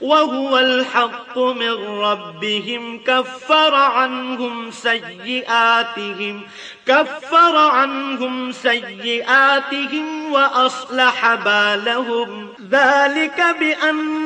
وهو الحق من ربهم. كفر عنهم سيئاتهم. كفر عنهم سيئاتهم وأصلح بالهم. ذلك بأن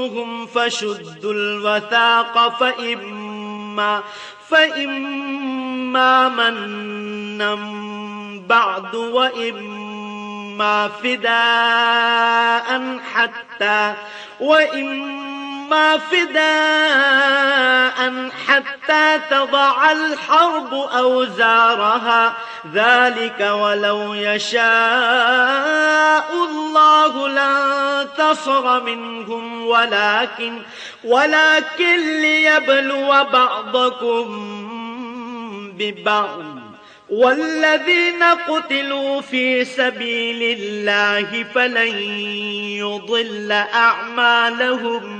أثخنتموهم فشدوا الوثاق فإما فإما منا بعد وإما فداء حتى وإما فداء حتى تضع الحرب أوزارها. ذلك ولو يشاء الله لانتصر منهم ولكن ولكن ليبلو بعضكم ببعض. والذين قتلوا في سبيل الله فلن يضل أعمالهم.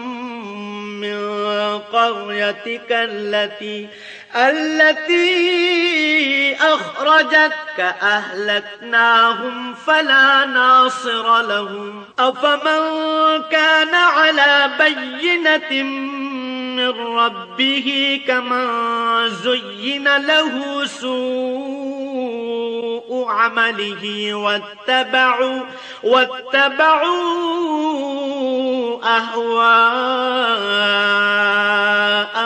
قريتك التي التي أخرجتك أهلكناهم فلا ناصر لهم. أفمن كان على بينة من ربه كمن زين له سوء عمله واتبعوا واتبعوا أهواءهم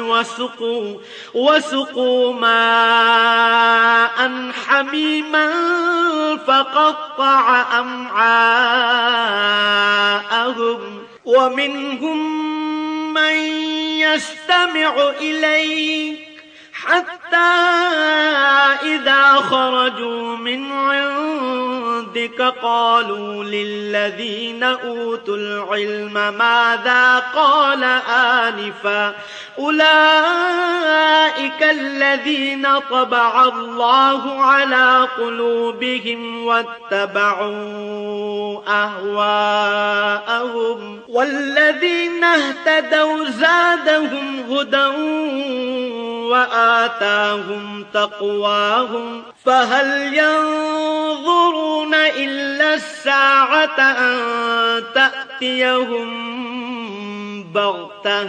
وسقوا, وسقوا ماء حميما فقطع أمعاءهم. ومنهم من يستمع إليك حتى إذا خرجوا من عندك قالوا للذين أوتوا العلم ماذا قال آنفا أولئك الذين طبع الله على قلوبهم واتبعوا أهواءهم والذين اهتدوا زادهم هدى وآتاهم تقواهم فهل ينظرون إلا الساعة أن تأتيهم بغتة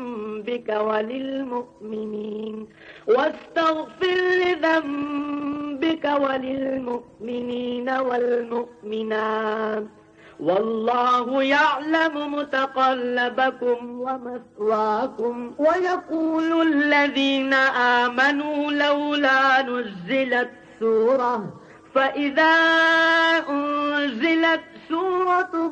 وللمؤمنين. واستغفر لذنبك وللمؤمنين والمؤمنات. والله يعلم متقلبكم ومثواكم. ويقول الذين آمنوا لولا نزلت سورة. فإذا أنزلت سورة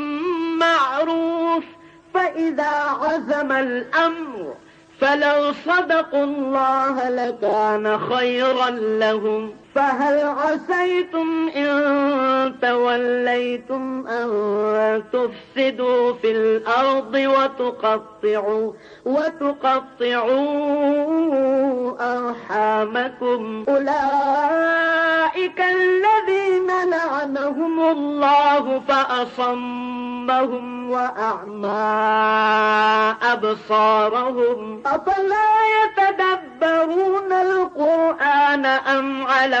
معروف فإذا عزم الأمر فلو صدقوا الله لكان خيرا لهم. فهل عسيتم إن توليتم أن تفسدوا في الأرض وتقطعوا وتقطعوا أرحامكم؟ أولئك الذين لعنهم الله فأصمهم وأعمى أبصارهم. أفلا يتدبرون القرآن أم على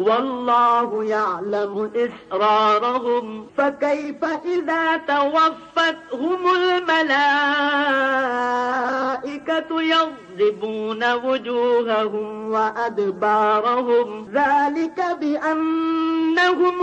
والله يعلم إسرارهم فكيف إذا توفتهم الملائكة يضربون وجوههم وأدبارهم؟ ذلك بأنهم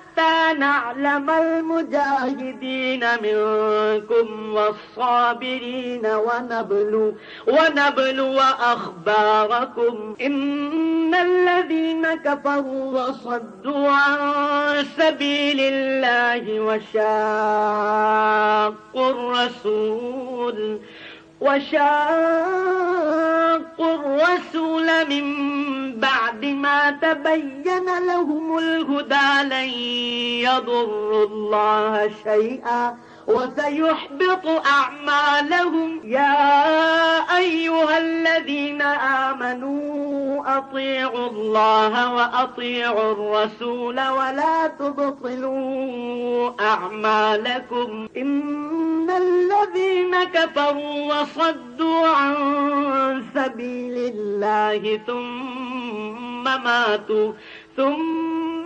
نعلم المجاهدين منكم والصابرين ونبلو, ونبلو أخباركم. إن الذين كفروا وصدوا عن سبيل الله وشاقوا الرسول وشاقوا الرسول من بعد ما تبين لهم الهدى لن يضروا الله شيئا وسيحبط أعمالهم. يا أيها الذين آمنوا أطيعوا الله وأطيعوا الرسول ولا تبطلوا أعمالكم. إن الذين كفروا وصدوا عن سبيل الله ثم ماتوا ثم